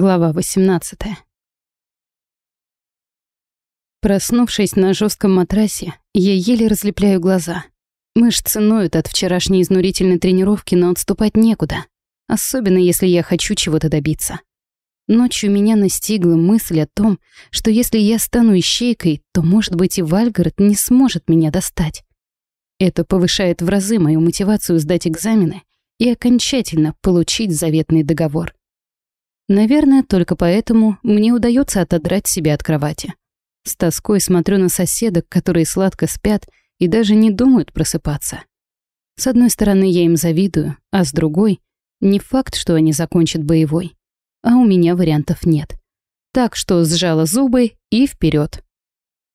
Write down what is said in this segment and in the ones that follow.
Глава 18. Проснувшись на жестком матрасе, я еле разлепляю глаза. Мышцы ноют от вчерашней изнурительной тренировки, но отступать некуда. Особенно, если я хочу чего-то добиться. Ночью меня настигла мысль о том, что если я стану ищейкой, то, может быть, и Вальгард не сможет меня достать. Это повышает в разы мою мотивацию сдать экзамены и окончательно получить заветный договор. Наверное, только поэтому мне удается отодрать себя от кровати. С тоской смотрю на соседок, которые сладко спят и даже не думают просыпаться. С одной стороны, я им завидую, а с другой — не факт, что они закончат боевой. А у меня вариантов нет. Так что сжала зубы и вперед.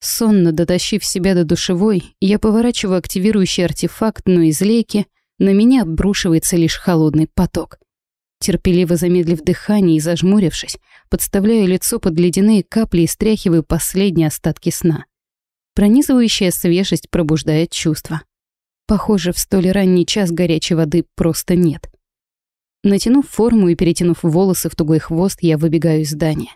Сонно дотащив себя до душевой, я поворачиваю активирующий артефакт, но из лейки на меня обрушивается лишь холодный поток. Терпеливо замедлив дыхание и зажмурившись, подставляю лицо под ледяные капли и стряхиваю последние остатки сна. Пронизывающая свежесть пробуждает чувства. Похоже, в столь ранний час горячей воды просто нет. Натянув форму и перетянув волосы в тугой хвост, я выбегаю из здания.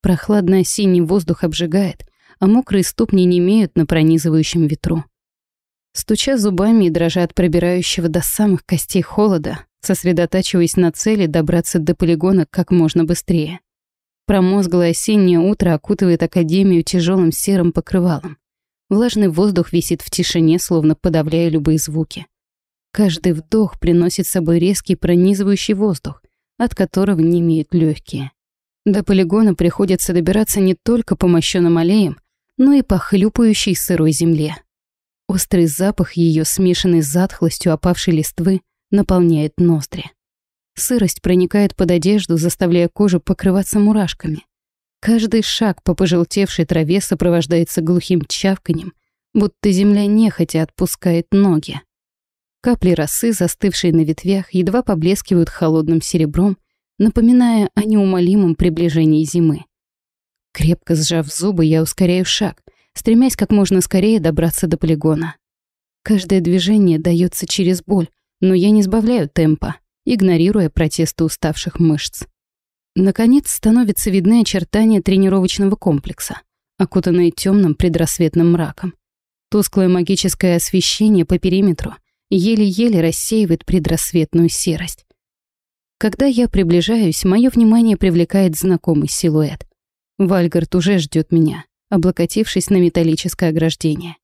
Прохладный осенний воздух обжигает, а мокрые ступни не имеют на пронизывающем ветру. Стуча зубами и дрожа от пробирающего до самых костей холода, сосредотачиваясь на цели добраться до полигона как можно быстрее. Промозглое осеннее утро окутывает Академию тяжелым серым покрывалом. Влажный воздух висит в тишине, словно подавляя любые звуки. Каждый вдох приносит с собой резкий пронизывающий воздух, от которого не имеют легкие. До полигона приходится добираться не только по мощёным аллеям, но и по хлюпающей сырой земле. Острый запах ее, смешанный с затхлостью опавшей листвы, наполняет ноздри. Сырость проникает под одежду, заставляя кожу покрываться мурашками. Каждый шаг по пожелтевшей траве сопровождается глухим чавканем, будто земля нехотя отпускает ноги. Капли росы, застывшие на ветвях, едва поблескивают холодным серебром, напоминая о неумолимом приближении зимы. Крепко сжав зубы, я ускоряю шаг, стремясь как можно скорее добраться до полигона. Каждое движение дается через боль, но я не сбавляю темпа, игнорируя протесты уставших мышц. Наконец становятся видны очертания тренировочного комплекса, окутанные темным предрассветным мраком. Тусклое магическое освещение по периметру еле-еле рассеивает предрассветную серость. Когда я приближаюсь, мое внимание привлекает знакомый силуэт. Вальгард уже ждет меня, облокотившись на металлическое ограждение.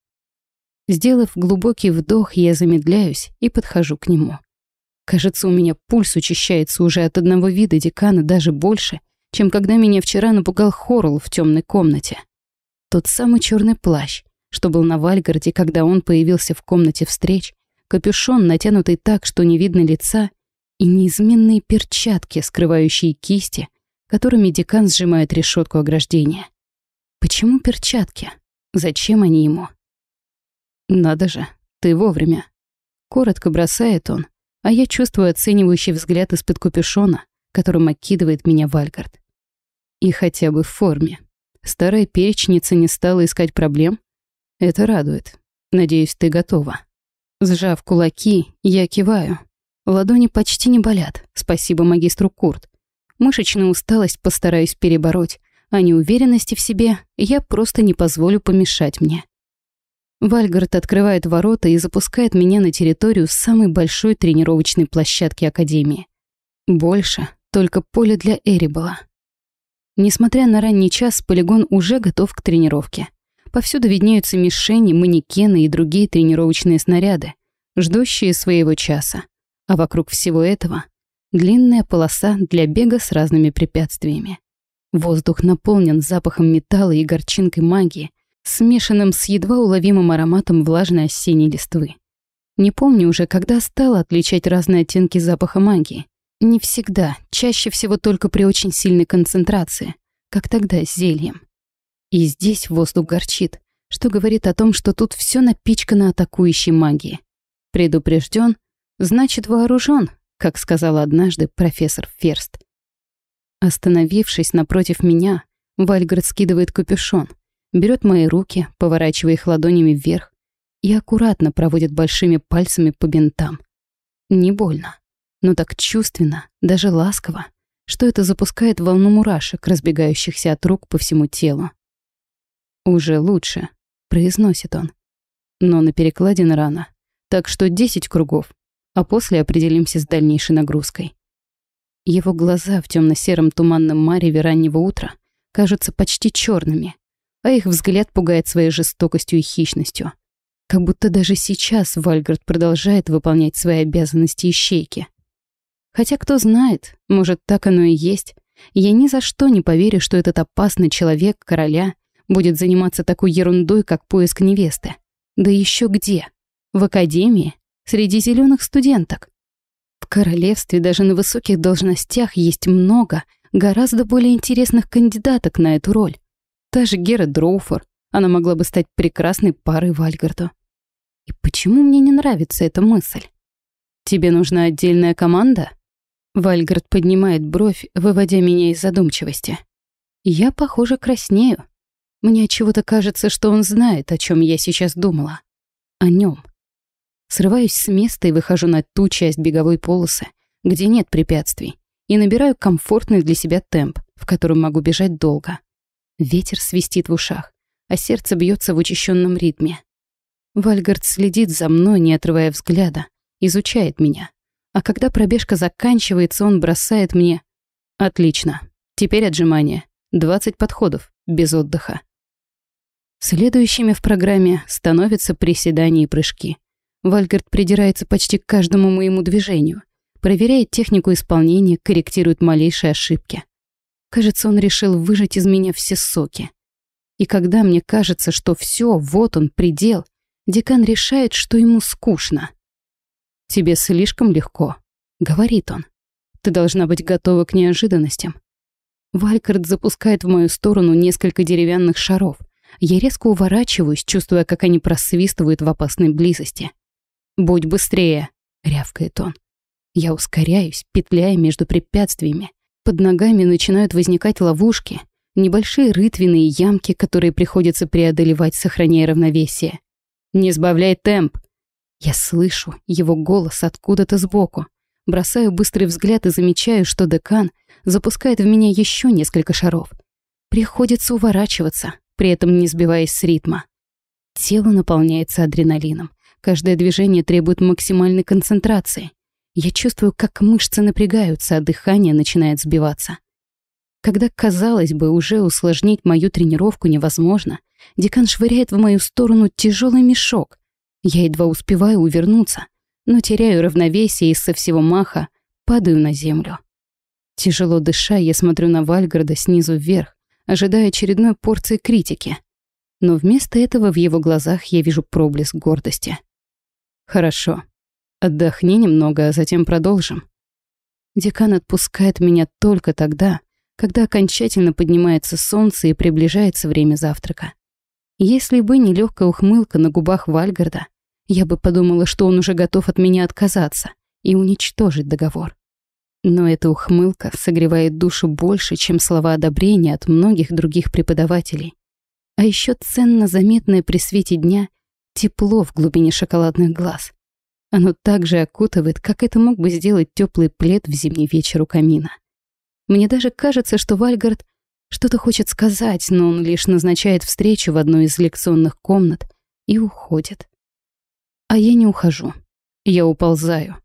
Сделав глубокий вдох, я замедляюсь и подхожу к нему. Кажется, у меня пульс учащается уже от одного вида декана даже больше, чем когда меня вчера напугал Хорл в темной комнате. Тот самый черный плащ, что был на Вальгарде, когда он появился в комнате встреч, капюшон, натянутый так, что не видно лица, и неизменные перчатки, скрывающие кисти, которыми декан сжимает решетку ограждения. Почему перчатки? Зачем они ему? «Надо же, ты вовремя». Коротко бросает он, а я чувствую оценивающий взгляд из-под капюшона, которым окидывает меня Вальгард. И хотя бы в форме. Старая перечница не стала искать проблем. Это радует. Надеюсь, ты готова. Сжав кулаки, я киваю. Ладони почти не болят, спасибо магистру Курт. Мышечную усталость постараюсь перебороть, а неуверенности в себе я просто не позволю помешать мне. Вальгард открывает ворота и запускает меня на территорию самой большой тренировочной площадки Академии. Больше только поле для Эрибала. Несмотря на ранний час, полигон уже готов к тренировке. Повсюду виднеются мишени, манекены и другие тренировочные снаряды, ждущие своего часа. А вокруг всего этого — длинная полоса для бега с разными препятствиями. Воздух наполнен запахом металла и горчинкой магии — смешанным с едва уловимым ароматом влажной осенней листвы. Не помню уже, когда стала отличать разные оттенки запаха магии. Не всегда, чаще всего только при очень сильной концентрации, как тогда с зельем. И здесь воздух горчит, что говорит о том, что тут все напичкано атакующей магией. Предупрежден, значит вооружен, как сказал однажды профессор Ферст. Остановившись напротив меня, Вальгард скидывает капюшон — берет мои руки, поворачивая их ладонями вверх и аккуратно проводит большими пальцами по бинтам. Не больно, но так чувственно, даже ласково, что это запускает волну мурашек, разбегающихся от рук по всему телу. «Уже лучше», — произносит он. «Но на перекладине рано, так что 10 кругов, а после определимся с дальнейшей нагрузкой». Его глаза в темно-сером туманном мареве раннего утра кажутся почти черными, а их взгляд пугает своей жестокостью и хищностью. Как будто даже сейчас Вальгард продолжает выполнять свои обязанности ищейки. Хотя кто знает, может, так оно и есть. Я ни за что не поверю, что этот опасный человек, короля, будет заниматься такой ерундой, как поиск невесты. Да еще где? В академии? Среди зеленых студенток? В королевстве даже на высоких должностях есть много, гораздо более интересных кандидаток на эту роль. Та же Гера Дроуфор, она могла бы стать прекрасной парой Вальгарту. И почему мне не нравится эта мысль? Тебе нужна отдельная команда? Вальгард поднимает бровь, выводя меня из задумчивости. Я, похоже, краснею. Мне чего-то кажется, что он знает, о чем я сейчас думала. О нем. Срываюсь с места и выхожу на ту часть беговой полосы, где нет препятствий, и набираю комфортный для себя темп, в котором могу бежать долго. Ветер свистит в ушах, а сердце бьется в учащенном ритме. Вальгард следит за мной, не отрывая взгляда, изучает меня. А когда пробежка заканчивается, он бросает мне «Отлично, теперь отжимания, 20 подходов, без отдыха». Следующими в программе становятся приседания и прыжки. Вальгард придирается почти к каждому моему движению, проверяет технику исполнения, корректирует малейшие ошибки. Кажется, он решил выжать из меня все соки. И когда мне кажется, что все, вот он, предел, декан решает, что ему скучно. «Тебе слишком легко», — говорит он. «Ты должна быть готова к неожиданностям». Валькард запускает в мою сторону несколько деревянных шаров. Я резко уворачиваюсь, чувствуя, как они просвистывают в опасной близости. «Будь быстрее», — рявкает он. Я ускоряюсь, петляя между препятствиями, под ногами начинают возникать ловушки, небольшие рытвины и ямки, которые приходится преодолевать, сохраняя равновесие. «Не сбавляй темп!» Я слышу его голос откуда-то сбоку. Бросаю быстрый взгляд и замечаю, что декан запускает в меня еще несколько шаров. Приходится уворачиваться, при этом не сбиваясь с ритма. Тело наполняется адреналином. Каждое движение требует максимальной концентрации. Я чувствую, как мышцы напрягаются, а дыхание начинает сбиваться. Когда, казалось бы, уже усложнить мою тренировку невозможно, декан швыряет в мою сторону тяжелый мешок. Я едва успеваю увернуться, но теряю равновесие и со всего маха падаю на землю. Тяжело дыша, я смотрю на Вальгарда снизу вверх, ожидая очередной порции критики. Но вместо этого в его глазах я вижу проблеск гордости. «Хорошо», Отдохни немного, а затем продолжим. Декан отпускает меня только тогда, когда окончательно поднимается солнце и приближается время завтрака. Если бы не легкая ухмылка на губах Вальгарда, я бы подумала, что он уже готов от меня отказаться и уничтожить договор. Но эта ухмылка согревает душу больше, чем слова одобрения от многих других преподавателей. А еще ценно заметное при свете дня тепло в глубине шоколадных глаз. Оно так же окутывает, как это мог бы сделать теплый плед в зимний вечер у камина. Мне даже кажется, что Вальгард что-то хочет сказать, но он лишь назначает встречу в одной из лекционных комнат и уходит. А я не ухожу. Я уползаю.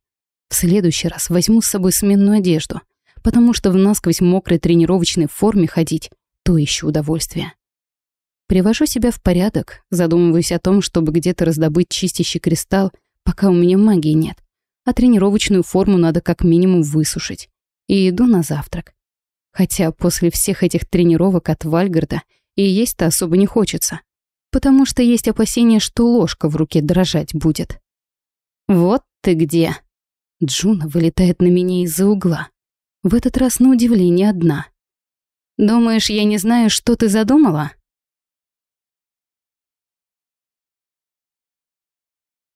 В следующий раз возьму с собой сменную одежду, потому что в насквозь мокрой тренировочной форме ходить — то еще удовольствие. Привожу себя в порядок, задумываюсь о том, чтобы где-то раздобыть чистящий кристалл пока у меня магии нет. А тренировочную форму надо как минимум высушить. И иду на завтрак. Хотя после всех этих тренировок от Вальгарда и есть-то особо не хочется. Потому что есть опасение, что ложка в руке дрожать будет. «Вот ты где!» Джуна вылетает на меня из-за угла. В этот раз на удивление одна. «Думаешь, я не знаю, что ты задумала?»